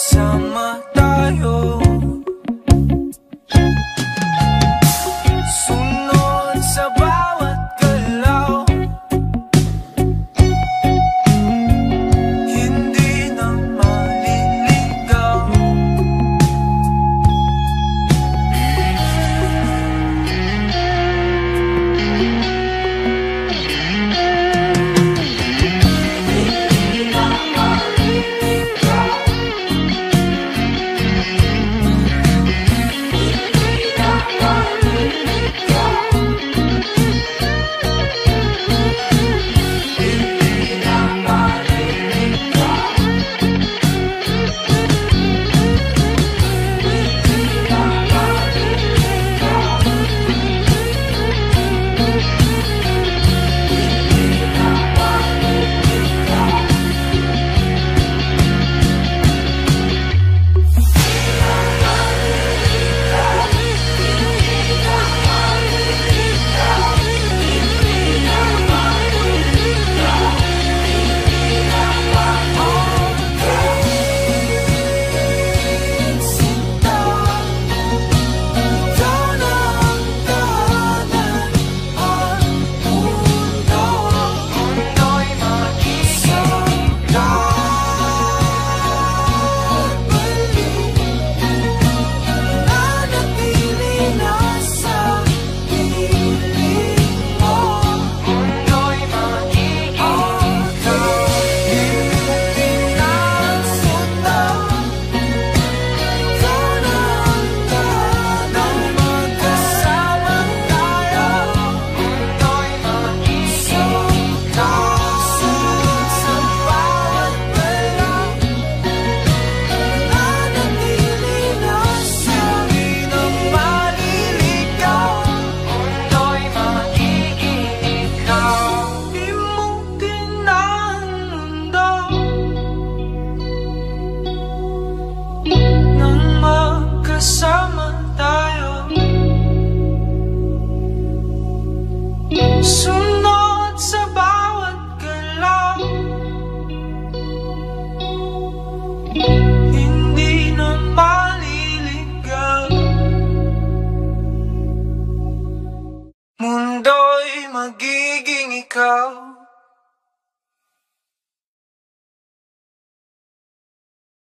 sun. Sunod sa bawat galaw. Hindi na maliligaw. Mundo'y magiging ikaw.